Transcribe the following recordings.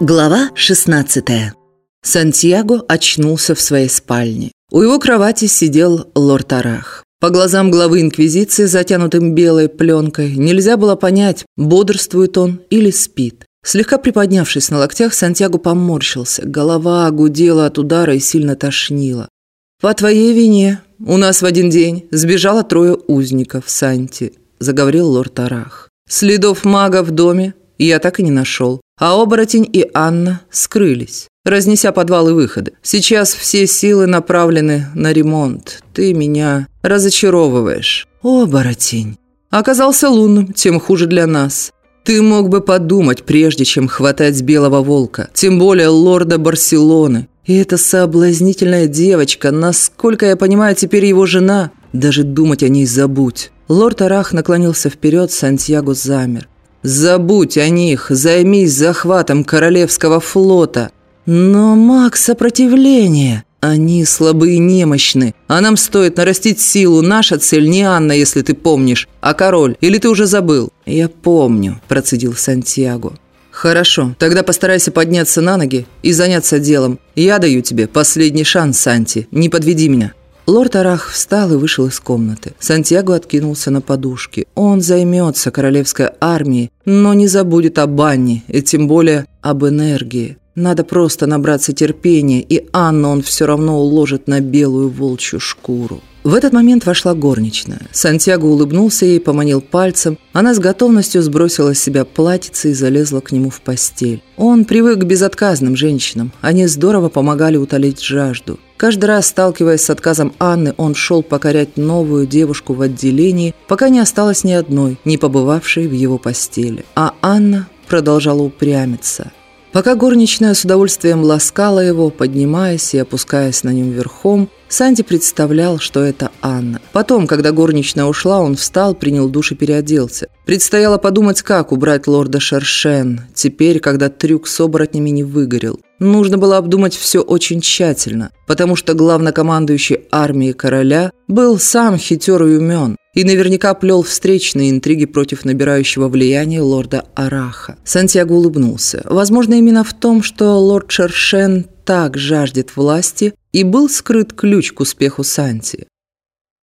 Глава 16 Сантьяго очнулся в своей спальне. У его кровати сидел лорд Арах. По глазам главы Инквизиции, затянутым белой пленкой, нельзя было понять, бодрствует он или спит. Слегка приподнявшись на локтях, Сантьяго поморщился. Голова гудела от удара и сильно тошнила. «По твоей вине у нас в один день сбежало трое узников, Санти», – заговорил лорд Арах. «Следов мага в доме я так и не нашел. А оборотень и Анна скрылись, разнеся подвалы выходы. Сейчас все силы направлены на ремонт. Ты меня разочаровываешь. Оборотень. Оказался лунным, тем хуже для нас. Ты мог бы подумать, прежде чем хватать белого волка, тем более лорда Барселоны. И эта соблазнительная девочка, насколько я понимаю, теперь его жена. Даже думать о ней забудь. Лорд Арах наклонился вперед, Сантьяго замер. Забудь о них, займись захватом Королевского флота. Но, маг, сопротивление. Они слабы и немощны, а нам стоит нарастить силу. Наша цель не Анна, если ты помнишь, а король. Или ты уже забыл? Я помню, процедил Сантьяго. Хорошо, тогда постарайся подняться на ноги и заняться делом. Я даю тебе последний шанс, Санти. Не подведи меня. Лорд Арах встал и вышел из комнаты. Сантьяго откинулся на подушки. Он займется королевской армией, но не забудет об Анне, и тем более об энергии. Надо просто набраться терпения, и Анну он все равно уложит на белую волчью шкуру. В этот момент вошла горничная. Сантьяго улыбнулся ей, поманил пальцем. Она с готовностью сбросила с себя платьице и залезла к нему в постель. Он привык к безотказным женщинам. Они здорово помогали утолить жажду. Каждый раз, сталкиваясь с отказом Анны, он шел покорять новую девушку в отделении, пока не осталось ни одной, не побывавшей в его постели. А Анна продолжала упрямиться. Пока горничная с удовольствием ласкала его, поднимаясь и опускаясь на нем верхом, Санди представлял, что это Анна. Потом, когда горничная ушла, он встал, принял душ и переоделся. Предстояло подумать, как убрать лорда Шершен, теперь, когда трюк с оборотнями не выгорел. Нужно было обдумать все очень тщательно, потому что главнокомандующий армией короля был сам хитер и умен и наверняка плел встречные интриги против набирающего влияния лорда Араха. Сантьяго улыбнулся. Возможно, именно в том, что лорд Шершен так жаждет власти, и был скрыт ключ к успеху Санти.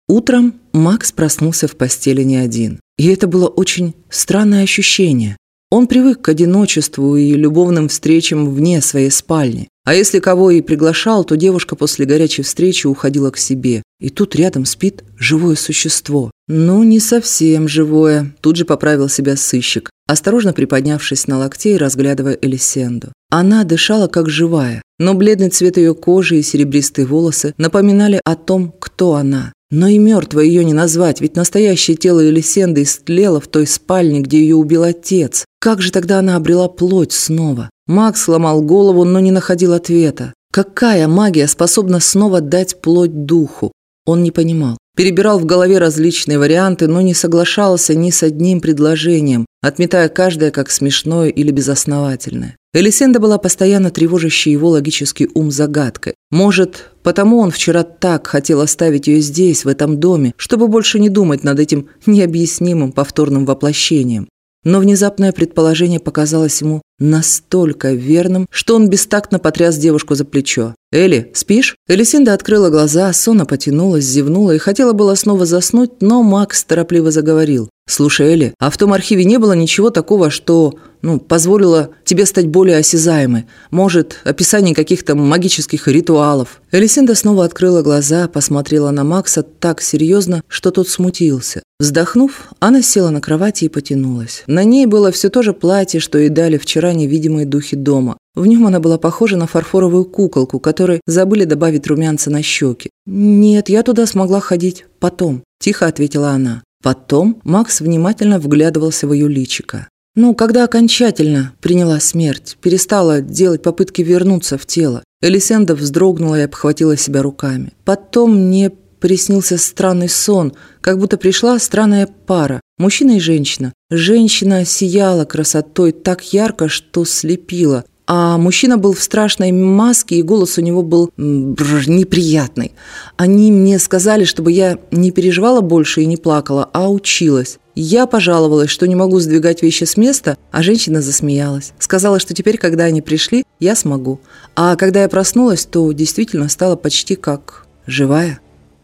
Утром Макс проснулся в постели не один. И это было очень странное ощущение. Он привык к одиночеству и любовным встречам вне своей спальни. А если кого и приглашал, то девушка после горячей встречи уходила к себе. И тут рядом спит живое существо. Ну, не совсем живое. Тут же поправил себя сыщик, осторожно приподнявшись на локте и разглядывая Элисенду. Она дышала как живая, но бледный цвет ее кожи и серебристые волосы напоминали о том, кто она. Но и мертвой ее не назвать, ведь настоящее тело Элисенды истлело в той спальне, где ее убил отец. Как же тогда она обрела плоть снова? Макс сломал голову, но не находил ответа. Какая магия способна снова дать плоть духу? Он не понимал. Перебирал в голове различные варианты, но не соглашался ни с одним предложением, отметая каждое как смешное или безосновательное. Элисенда была постоянно тревожащей его логический ум загадкой. Может, потому он вчера так хотел оставить ее здесь, в этом доме, чтобы больше не думать над этим необъяснимым повторным воплощением. Но внезапное предположение показалось ему настолько верным, что он бестактно потряс девушку за плечо. «Элли, спишь?» Элисинда открыла глаза, сонно потянулась, зевнула и хотела было снова заснуть, но Макс торопливо заговорил. «Слушай, Элли, а в том архиве не было ничего такого, что ну, позволило тебе стать более осязаемой? Может, описание каких-то магических ритуалов?» Элисинда снова открыла глаза, посмотрела на Макса так серьезно, что тот смутился. Вздохнув, она села на кровати и потянулась. На ней было все то же платье, что и дали вчера невидимые духи дома. В нем она была похожа на фарфоровую куколку, которой забыли добавить румянца на щеки. «Нет, я туда смогла ходить потом», – тихо ответила она. Потом Макс внимательно вглядывался в ее личико. Ну, когда окончательно приняла смерть, перестала делать попытки вернуться в тело, Элисенда вздрогнула и обхватила себя руками. Потом мне приснился странный сон, как будто пришла странная пара, мужчина и женщина. Женщина сияла красотой так ярко, что слепила, а мужчина был в страшной маске, и голос у него был бррр, неприятный. Они мне сказали, чтобы я не переживала больше и не плакала, а училась. Я пожаловалась, что не могу сдвигать вещи с места, а женщина засмеялась. Сказала, что теперь, когда они пришли, я смогу. А когда я проснулась, то действительно стала почти как живая.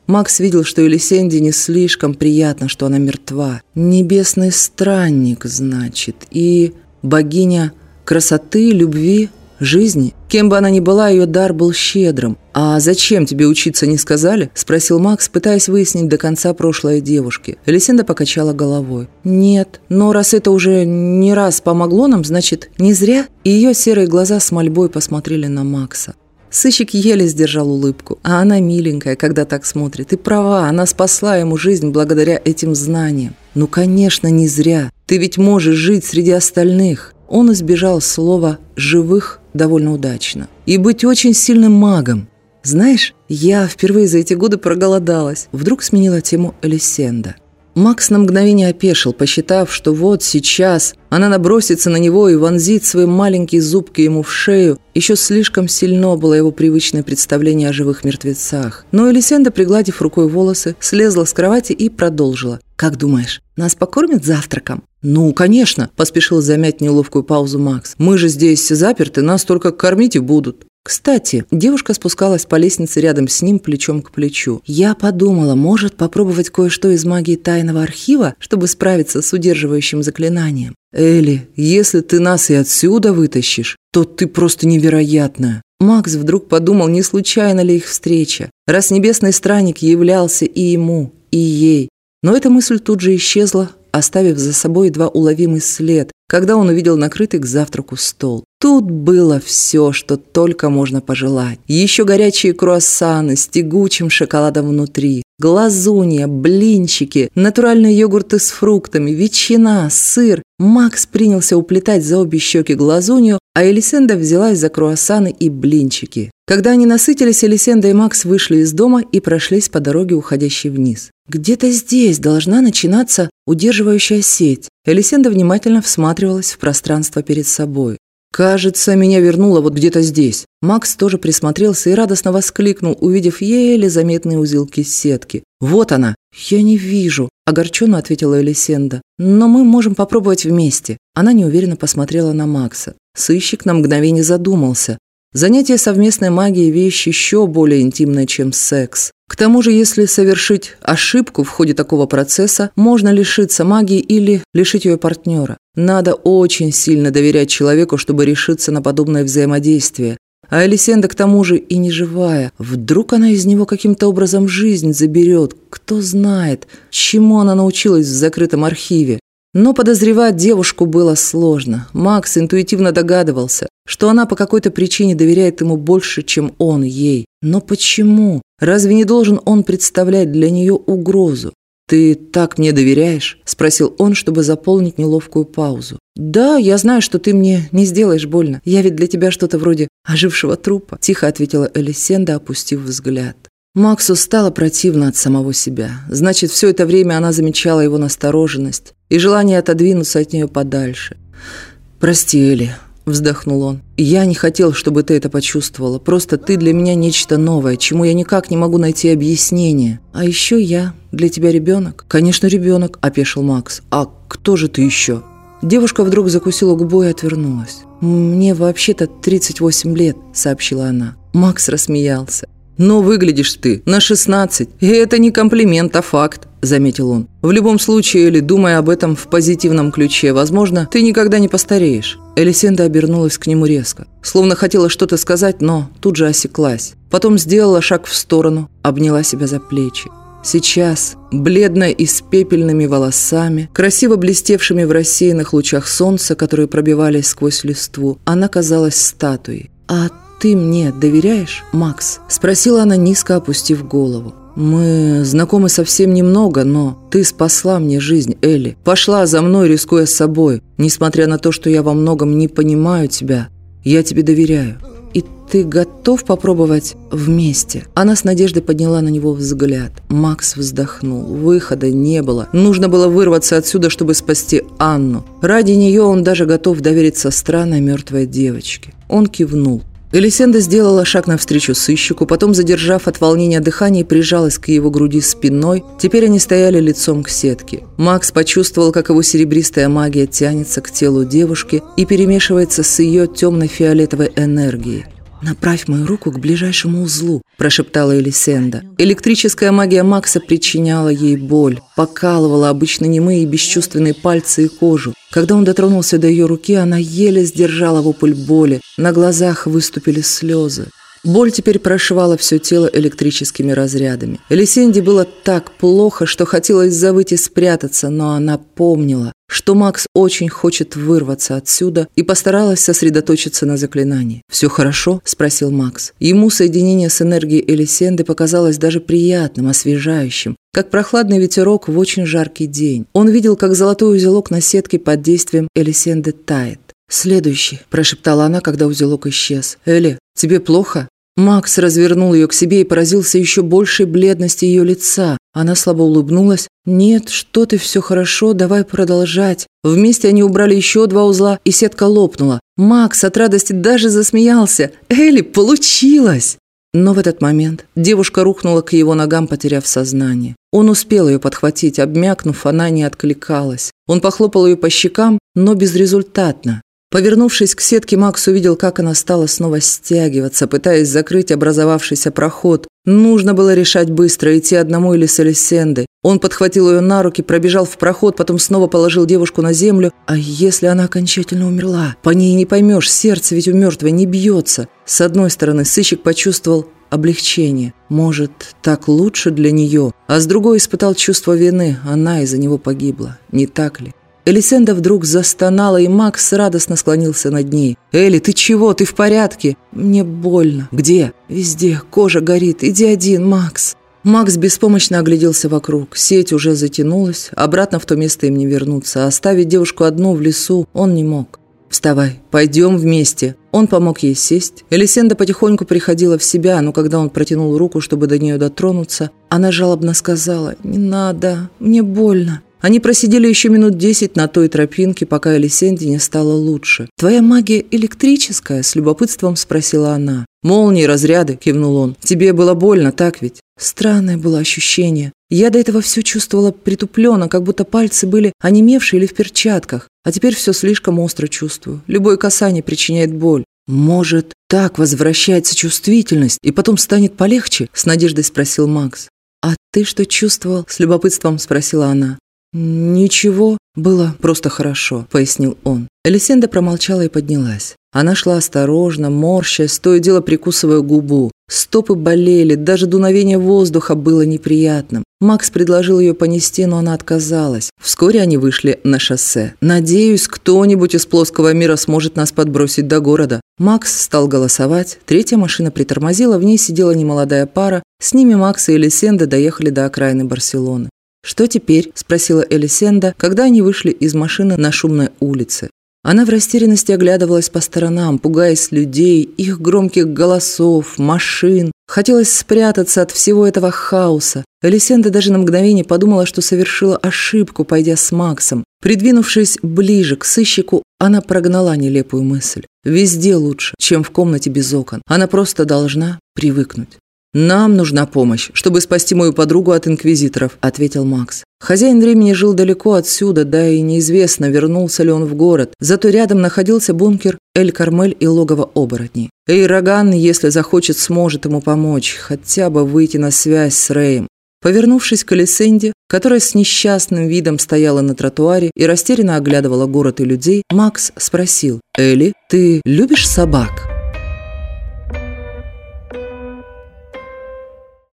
Макс видел, что Елисенде не слишком приятно, что она мертва. Небесный странник, значит, и богиня красоты, любви, жизни. Кем бы она ни была, ее дар был щедрым. «А зачем тебе учиться не сказали?» – спросил Макс, пытаясь выяснить до конца прошлое девушки. Элисенда покачала головой. «Нет, но раз это уже не раз помогло нам, значит, не зря?» И ее серые глаза с мольбой посмотрели на Макса. Сыщик еле сдержал улыбку, а она миленькая, когда так смотрит. И права, она спасла ему жизнь благодаря этим знаниям. Ну, конечно, не зря. Ты ведь можешь жить среди остальных. Он избежал слова «живых» довольно удачно. И быть очень сильным магом. Знаешь, я впервые за эти годы проголодалась. Вдруг сменила тему Элисенда. Макс на мгновение опешил, посчитав, что вот сейчас она набросится на него и вонзит свои маленькие зубки ему в шею. Еще слишком сильно было его привычное представление о живых мертвецах. Но Элисенда, пригладив рукой волосы, слезла с кровати и продолжила. «Как думаешь, нас покормят завтраком?» «Ну, конечно», – поспешил замять неловкую паузу Макс. «Мы же здесь заперты, нас только кормить и будут». Кстати, девушка спускалась по лестнице рядом с ним плечом к плечу. Я подумала, может попробовать кое-что из магии тайного архива, чтобы справиться с удерживающим заклинанием. Элли, если ты нас и отсюда вытащишь, то ты просто невероятная. Макс вдруг подумал, не случайно ли их встреча, раз небесный странник являлся и ему, и ей. Но эта мысль тут же исчезла, оставив за собой едва уловимый след, когда он увидел накрытый к завтраку стол. Тут было все, что только можно пожелать. Еще горячие круассаны с тягучим шоколадом внутри, глазунья, блинчики, натуральные йогурты с фруктами, ветчина, сыр. Макс принялся уплетать за обе щеки глазунью, а Элисенда взялась за круассаны и блинчики. Когда они насытились, Элисенда и Макс вышли из дома и прошлись по дороге, уходящей вниз. Где-то здесь должна начинаться удерживающая сеть. Элисенда внимательно всматривалась в пространство перед собой. «Кажется, меня вернуло вот где-то здесь». Макс тоже присмотрелся и радостно воскликнул, увидев еле заметные узелки сетки. «Вот она!» «Я не вижу», – огорченно ответила Элисенда. «Но мы можем попробовать вместе». Она неуверенно посмотрела на Макса. Сыщик на мгновение задумался. Занятие совместной магией – вещь еще более интимная, чем секс. К тому же, если совершить ошибку в ходе такого процесса, можно лишиться магии или лишить ее партнера. Надо очень сильно доверять человеку, чтобы решиться на подобное взаимодействие. А Элисенда к тому же и не живая. Вдруг она из него каким-то образом жизнь заберет. Кто знает, чему она научилась в закрытом архиве. Но подозревать девушку было сложно. Макс интуитивно догадывался, что она по какой-то причине доверяет ему больше, чем он ей. Но почему? Разве не должен он представлять для нее угрозу? «Ты так мне доверяешь?» – спросил он, чтобы заполнить неловкую паузу. «Да, я знаю, что ты мне не сделаешь больно. Я ведь для тебя что-то вроде ожившего трупа», – тихо ответила Элисенда, опустив взгляд. Максу стало противно от самого себя. Значит, все это время она замечала его настороженность и желание отодвинуться от нее подальше. «Прости, Эли», вздохнул он. «Я не хотел, чтобы ты это почувствовала. Просто ты для меня нечто новое, чему я никак не могу найти объяснение. А еще я для тебя ребенок?» «Конечно, ребенок», – опешил Макс. «А кто же ты еще?» Девушка вдруг закусила губу и отвернулась. «Мне вообще-то 38 лет», – сообщила она. Макс рассмеялся. «Но выглядишь ты на 16, и это не комплимент, а факт», – заметил он. «В любом случае, Элли, думая об этом в позитивном ключе, возможно, ты никогда не постареешь». Элисенда обернулась к нему резко, словно хотела что-то сказать, но тут же осеклась. Потом сделала шаг в сторону, обняла себя за плечи. Сейчас, бледная и с пепельными волосами, красиво блестевшими в рассеянных лучах солнца, которые пробивались сквозь листву, она казалась статуей. «А «Ты мне доверяешь, Макс?» – спросила она, низко опустив голову. «Мы знакомы совсем немного, но ты спасла мне жизнь, Элли. Пошла за мной, рискуя собой. Несмотря на то, что я во многом не понимаю тебя, я тебе доверяю». «И ты готов попробовать вместе?» Она с надеждой подняла на него взгляд. Макс вздохнул. Выхода не было. Нужно было вырваться отсюда, чтобы спасти Анну. Ради нее он даже готов довериться странной мертвой девочке. Он кивнул. Элисенда сделала шаг навстречу сыщику, потом, задержав от волнения дыхание, прижалась к его груди спиной. Теперь они стояли лицом к сетке. Макс почувствовал, как его серебристая магия тянется к телу девушки и перемешивается с ее темно-фиолетовой энергией. «Направь мою руку к ближайшему узлу», – прошептала Элисенда. Электрическая магия Макса причиняла ей боль, покалывала обычно немые и бесчувственные пальцы и кожу. Когда он дотронулся до ее руки, она еле сдержала вопль боли. На глазах выступили слезы. Боль теперь прошивала все тело электрическими разрядами. Элисенде было так плохо, что хотелось завыть и спрятаться, но она помнила, что Макс очень хочет вырваться отсюда и постаралась сосредоточиться на заклинании. «Все хорошо?» – спросил Макс. Ему соединение с энергией Элисенды показалось даже приятным, освежающим, как прохладный ветерок в очень жаркий день. Он видел, как золотой узелок на сетке под действием Элисенды тает. «Следующий», – прошептала она, когда узелок исчез. «Элли, тебе плохо?» Макс развернул ее к себе и поразился еще большей бледности ее лица. Она слабо улыбнулась. «Нет, что ты, все хорошо, давай продолжать». Вместе они убрали еще два узла, и сетка лопнула. Макс от радости даже засмеялся. «Элли, получилось!» Но в этот момент девушка рухнула к его ногам, потеряв сознание. Он успел ее подхватить, обмякнув, она не откликалась. Он похлопал ее по щекам, но безрезультатно. Повернувшись к сетке, Макс увидел, как она стала снова стягиваться, пытаясь закрыть образовавшийся проход. Нужно было решать быстро, идти одному или с Элисендой. Он подхватил ее на руки, пробежал в проход, потом снова положил девушку на землю. А если она окончательно умерла? По ней не поймешь, сердце ведь у мертвой не бьется. С одной стороны, сыщик почувствовал облегчение. Может, так лучше для нее. А с другой испытал чувство вины. Она из-за него погибла. Не так ли? Элисенда вдруг застонала, и Макс радостно склонился над ней. «Элли, ты чего? Ты в порядке?» «Мне больно». «Где?» «Везде. Кожа горит. Иди один, Макс». Макс беспомощно огляделся вокруг. Сеть уже затянулась. Обратно в то место им не вернуться. Оставить девушку одну в лесу он не мог. «Вставай, пойдем вместе». Он помог ей сесть. Элисенда потихоньку приходила в себя, но когда он протянул руку, чтобы до нее дотронуться, она жалобно сказала «Не надо, мне больно». Они просидели еще минут десять на той тропинке, пока Элисенде не стало лучше. «Твоя магия электрическая?» – с любопытством спросила она. «Молнии, разряды», – кивнул он. «Тебе было больно, так ведь?» Странное было ощущение. Я до этого все чувствовала притупленно, как будто пальцы были онемевшие или в перчатках. А теперь все слишком остро чувствую. Любое касание причиняет боль. «Может, так возвращается чувствительность, и потом станет полегче?» – с надеждой спросил Макс. «А ты что чувствовал?» – с любопытством спросила она. «Ничего, было просто хорошо», – пояснил он. Элисенда промолчала и поднялась. Она шла осторожно, морщась, то и дело прикусывая губу. Стопы болели, даже дуновение воздуха было неприятным. Макс предложил ее понести, но она отказалась. Вскоре они вышли на шоссе. «Надеюсь, кто-нибудь из плоского мира сможет нас подбросить до города». Макс стал голосовать. Третья машина притормозила, в ней сидела немолодая пара. С ними Макс и Элисенда доехали до окраины Барселоны. «Что теперь?» – спросила Элисенда, когда они вышли из машины на шумной улице. Она в растерянности оглядывалась по сторонам, пугаясь людей, их громких голосов, машин. Хотелось спрятаться от всего этого хаоса. Элисенда даже на мгновение подумала, что совершила ошибку, пойдя с Максом. Придвинувшись ближе к сыщику, она прогнала нелепую мысль. Везде лучше, чем в комнате без окон. Она просто должна привыкнуть. «Нам нужна помощь, чтобы спасти мою подругу от инквизиторов», – ответил Макс. Хозяин времени жил далеко отсюда, да и неизвестно, вернулся ли он в город. Зато рядом находился бункер Эль-Кармель и логово оборотней. Эйраган, если захочет, сможет ему помочь, хотя бы выйти на связь с Рэем. Повернувшись к Элисенде, которая с несчастным видом стояла на тротуаре и растерянно оглядывала город и людей, Макс спросил, «Элли, ты любишь собак?»